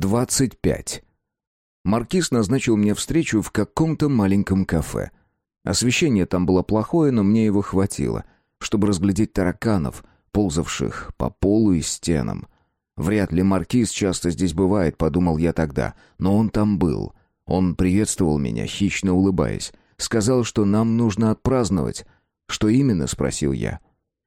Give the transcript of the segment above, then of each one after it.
25. Маркиз назначил мне встречу в каком-то маленьком кафе. Освещение там было плохое, но мне его хватило, чтобы разглядеть тараканов, ползавших по полу и стенам. Вряд ли маркиз часто здесь бывает, подумал я тогда, но он там был. Он приветствовал меня, хищно улыбаясь. Сказал, что нам нужно отпраздновать. Что именно, спросил я.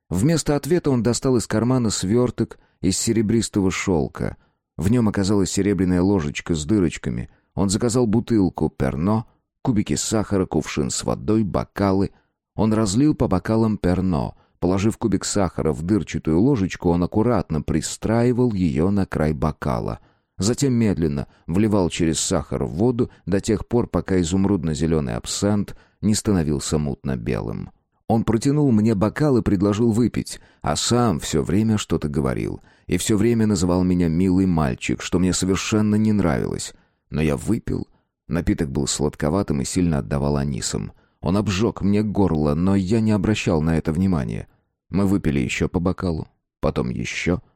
Вместо ответа он достал из кармана сверток из серебристого шелка. В нем оказалась серебряная ложечка с дырочками. Он заказал бутылку перно, кубики сахара, кувшин с водой, бокалы. Он разлил по бокалам перно. Положив кубик сахара в дырчатую ложечку, он аккуратно пристраивал ее на край бокала — Затем медленно вливал через сахар в воду до тех пор, пока изумрудно-зеленый абсент не становился мутно-белым. Он протянул мне бокал и предложил выпить, а сам все время что-то говорил. И все время называл меня «милый мальчик», что мне совершенно не нравилось. Но я выпил. Напиток был сладковатым и сильно отдавал анисом. Он обжег мне горло, но я не обращал на это внимания. Мы выпили еще по бокалу, потом еще —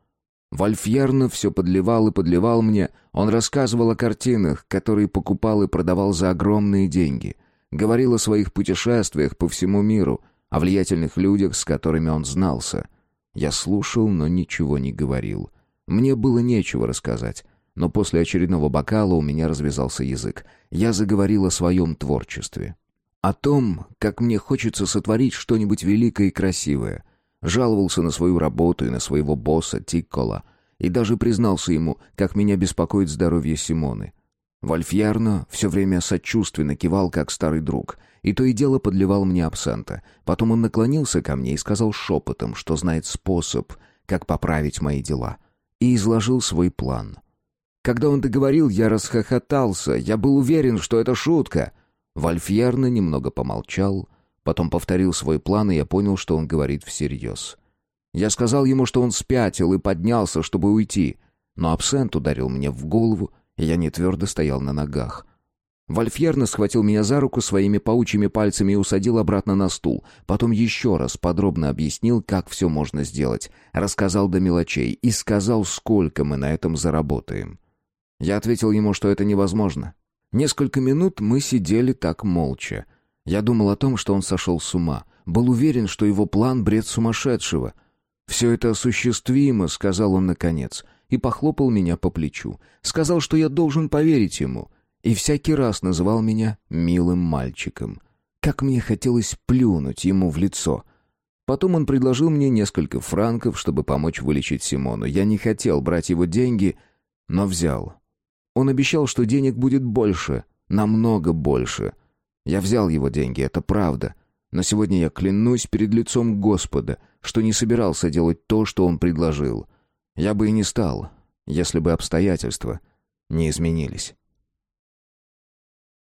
Вольфьерно все подливал и подливал мне. Он рассказывал о картинах, которые покупал и продавал за огромные деньги. Говорил о своих путешествиях по всему миру, о влиятельных людях, с которыми он знался. Я слушал, но ничего не говорил. Мне было нечего рассказать. Но после очередного бокала у меня развязался язык. Я заговорил о своем творчестве. О том, как мне хочется сотворить что-нибудь великое и красивое — Жаловался на свою работу и на своего босса Тиккола. И даже признался ему, как меня беспокоит здоровье Симоны. Вольфьярно все время сочувственно кивал, как старый друг, и то и дело подливал мне абсента. Потом он наклонился ко мне и сказал шепотом, что знает способ, как поправить мои дела, и изложил свой план. Когда он договорил, я расхохотался, я был уверен, что это шутка. Вольфьярно немного помолчал, Потом повторил свой план, и я понял, что он говорит всерьез. Я сказал ему, что он спятил и поднялся, чтобы уйти. Но абсент ударил мне в голову, я не твердо стоял на ногах. Вольфьерно схватил меня за руку своими паучьими пальцами и усадил обратно на стул. Потом еще раз подробно объяснил, как все можно сделать. Рассказал до мелочей и сказал, сколько мы на этом заработаем. Я ответил ему, что это невозможно. Несколько минут мы сидели так молча. Я думал о том, что он сошел с ума. Был уверен, что его план — бред сумасшедшего. «Все это осуществимо», — сказал он наконец, и похлопал меня по плечу. Сказал, что я должен поверить ему. И всякий раз называл меня «милым мальчиком». Как мне хотелось плюнуть ему в лицо. Потом он предложил мне несколько франков, чтобы помочь вылечить Симону. Я не хотел брать его деньги, но взял. Он обещал, что денег будет больше, намного больше — я взял его деньги, это правда. Но сегодня я клянусь перед лицом Господа, что не собирался делать то, что он предложил. Я бы и не стал, если бы обстоятельства не изменились.